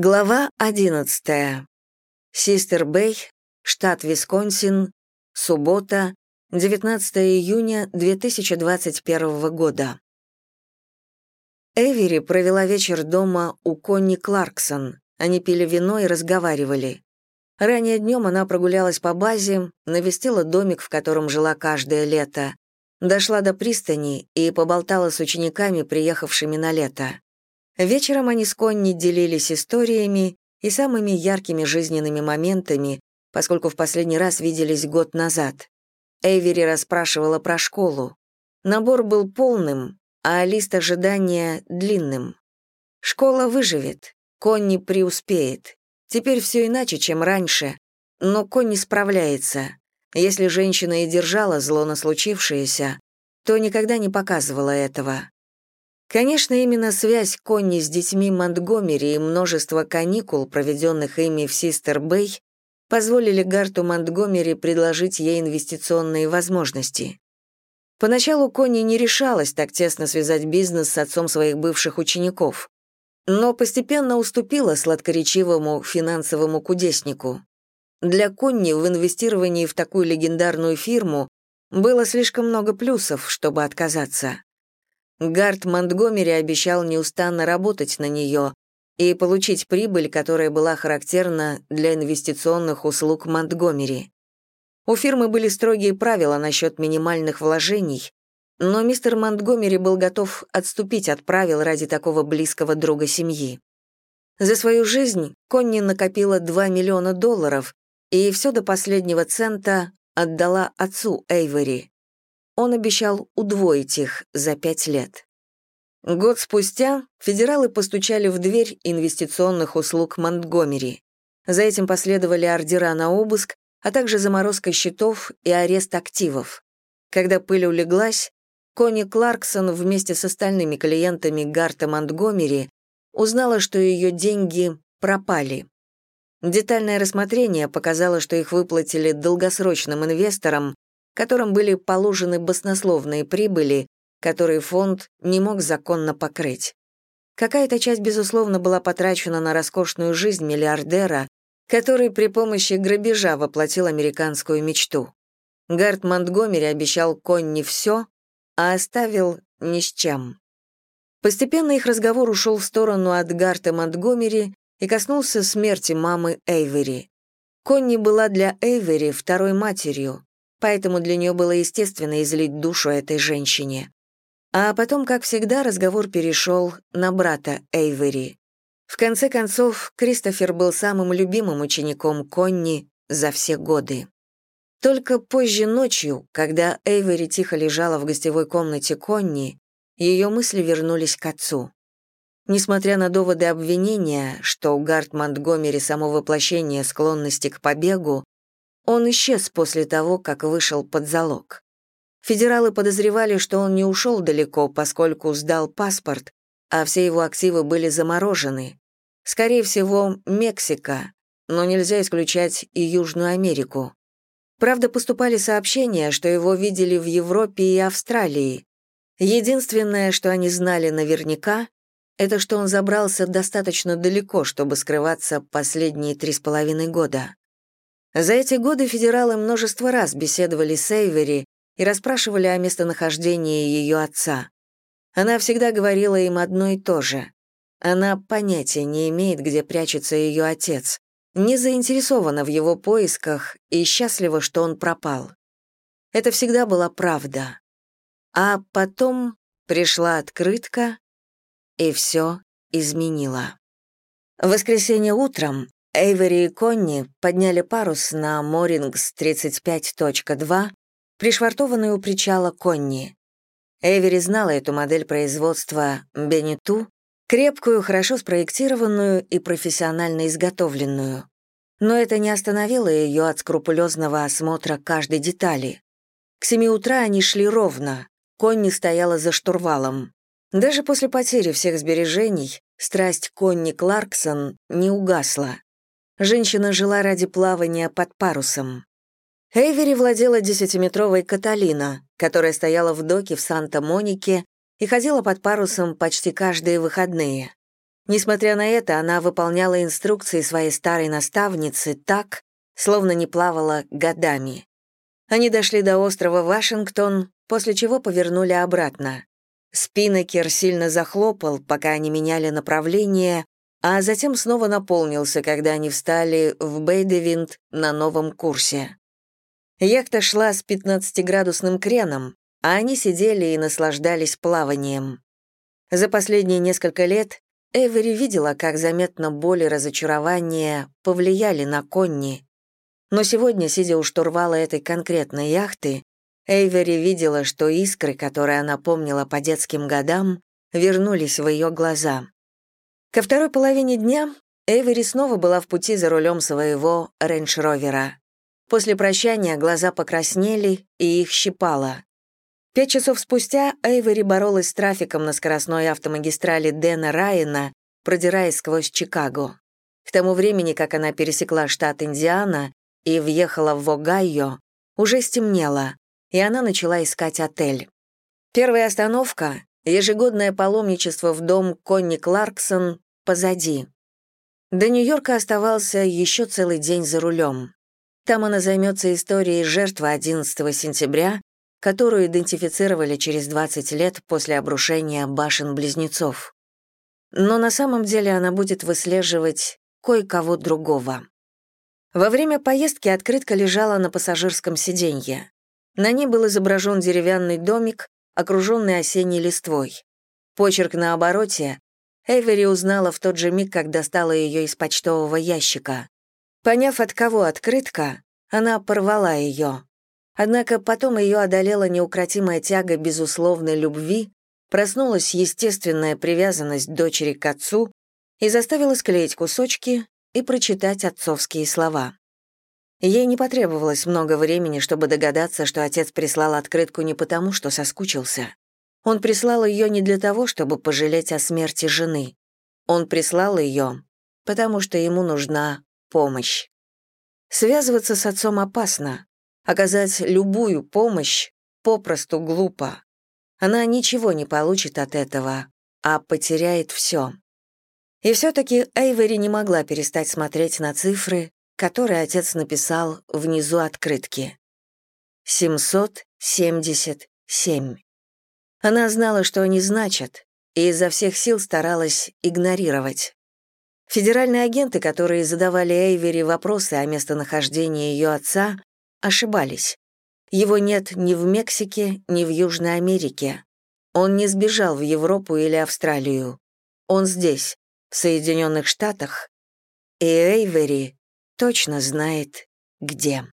Глава 11. Систер Бэй, штат Висконсин, суббота, 19 июня 2021 года. Эвери провела вечер дома у Конни Кларксон. Они пили вино и разговаривали. Ранее днем она прогулялась по базе, навестила домик, в котором жила каждое лето, дошла до пристани и поболтала с учениками, приехавшими на лето. Вечером они с Конни делились историями и самыми яркими жизненными моментами, поскольку в последний раз виделись год назад. Эйвери расспрашивала про школу. Набор был полным, а лист ожидания — длинным. Школа выживет, Конни преуспеет. Теперь все иначе, чем раньше, но Конни справляется. Если женщина и держала зло на случившееся, то никогда не показывала этого. Конечно, именно связь Конни с детьми Монтгомери и множество каникул, проведенных ими в Систер-Бэй, позволили Гарту Монтгомери предложить ей инвестиционные возможности. Поначалу Конни не решалась так тесно связать бизнес с отцом своих бывших учеников, но постепенно уступила сладкоречивому финансовому кудеснику. Для Конни в инвестировании в такую легендарную фирму было слишком много плюсов, чтобы отказаться. Гард Монтгомери обещал неустанно работать на нее и получить прибыль, которая была характерна для инвестиционных услуг Монтгомери. У фирмы были строгие правила насчет минимальных вложений, но мистер Монтгомери был готов отступить от правил ради такого близкого друга семьи. За свою жизнь Конни накопила 2 миллиона долларов и все до последнего цента отдала отцу Эйвори он обещал удвоить их за пять лет. Год спустя федералы постучали в дверь инвестиционных услуг Монтгомери. За этим последовали ордера на обыск, а также заморозка счетов и арест активов. Когда пыль улеглась, Конни Кларксон вместе с остальными клиентами Гарта Монтгомери узнала, что ее деньги пропали. Детальное рассмотрение показало, что их выплатили долгосрочным инвесторам, которым были положены баснословные прибыли, которые фонд не мог законно покрыть. Какая-то часть, безусловно, была потрачена на роскошную жизнь миллиардера, который при помощи грабежа воплотил американскую мечту. Гарт Монтгомери обещал Конни все, а оставил ни с чем. Постепенно их разговор ушел в сторону от Гарта Монтгомери и коснулся смерти мамы Эйвери. Конни была для Эйвери второй матерью, поэтому для нее было естественно излить душу этой женщине. А потом, как всегда, разговор перешел на брата Эйвери. В конце концов, Кристофер был самым любимым учеником Конни за все годы. Только позже ночью, когда Эйвери тихо лежала в гостевой комнате Конни, ее мысли вернулись к отцу. Несмотря на доводы обвинения, что Гарт Монтгомери само воплощение склонности к побегу, он исчез после того, как вышел под залог. Федералы подозревали, что он не ушел далеко, поскольку сдал паспорт, а все его активы были заморожены. Скорее всего, Мексика, но нельзя исключать и Южную Америку. Правда, поступали сообщения, что его видели в Европе и Австралии. Единственное, что они знали наверняка, это что он забрался достаточно далеко, чтобы скрываться последние три с половиной года. За эти годы федералы множество раз беседовали с Эйвери и расспрашивали о местонахождении ее отца. Она всегда говорила им одно и то же. Она понятия не имеет, где прячется ее отец, не заинтересована в его поисках и счастлива, что он пропал. Это всегда была правда. А потом пришла открытка, и все изменила. В воскресенье утром Эйвери и Конни подняли парус на Морингс 35.2, пришвартованный у причала Конни. Эйвери знала эту модель производства Бенету, крепкую, хорошо спроектированную и профессионально изготовленную. Но это не остановило ее от скрупулезного осмотра каждой детали. К семи утра они шли ровно, Конни стояла за штурвалом. Даже после потери всех сбережений страсть Конни Кларксон не угасла. Женщина жила ради плавания под парусом. Эйвери владела десятиметровой Каталина, которая стояла в доке в Санта-Монике и ходила под парусом почти каждые выходные. Несмотря на это, она выполняла инструкции своей старой наставницы так, словно не плавала годами. Они дошли до острова Вашингтон, после чего повернули обратно. Спиннекер сильно захлопал, пока они меняли направление, а затем снова наполнился, когда они встали в Бейдевинт на новом курсе. Яхта шла с 15-градусным креном, а они сидели и наслаждались плаванием. За последние несколько лет Эвери видела, как заметно боль и разочарование повлияли на Конни. Но сегодня, сидя у штурвала этой конкретной яхты, Эйвери видела, что искры, которые она помнила по детским годам, вернулись в ее глаза. Ко второй половине дня Эйвери снова была в пути за рулем своего рейндж-ровера. После прощания глаза покраснели, и их щипало. Пять часов спустя Эйвери боролась с трафиком на скоростной автомагистрали Дэна Райана, продираясь сквозь Чикаго. К тому времени, как она пересекла штат Индиана и въехала в Огайо, уже стемнело, и она начала искать отель. Первая остановка — ежегодное паломничество в дом Конни Кларксон позади. До Нью-Йорка оставался еще целый день за рулем. Там она займется историей жертвы 11 сентября, которую идентифицировали через 20 лет после обрушения башен-близнецов. Но на самом деле она будет выслеживать кое-кого другого. Во время поездки открытка лежала на пассажирском сиденье. На ней был изображен деревянный домик, окруженный осенней листвой. Почерк на обороте Эвери узнала в тот же миг, как достала ее из почтового ящика. Поняв, от кого открытка, она порвала ее. Однако потом ее одолела неукротимая тяга безусловной любви, проснулась естественная привязанность дочери к отцу и заставила склеить кусочки и прочитать отцовские слова. Ей не потребовалось много времени, чтобы догадаться, что отец прислал открытку не потому, что соскучился. Он прислал ее не для того, чтобы пожалеть о смерти жены. Он прислал ее, потому что ему нужна помощь. Связываться с отцом опасно. Оказать любую помощь попросту глупо. Она ничего не получит от этого, а потеряет все. И все-таки Эйвери не могла перестать смотреть на цифры, которые отец написал внизу открытки. 777. Она знала, что они значат, и изо всех сил старалась игнорировать. Федеральные агенты, которые задавали Эйвери вопросы о местонахождении ее отца, ошибались. Его нет ни в Мексике, ни в Южной Америке. Он не сбежал в Европу или Австралию. Он здесь, в Соединенных Штатах, и Эйвери точно знает, где.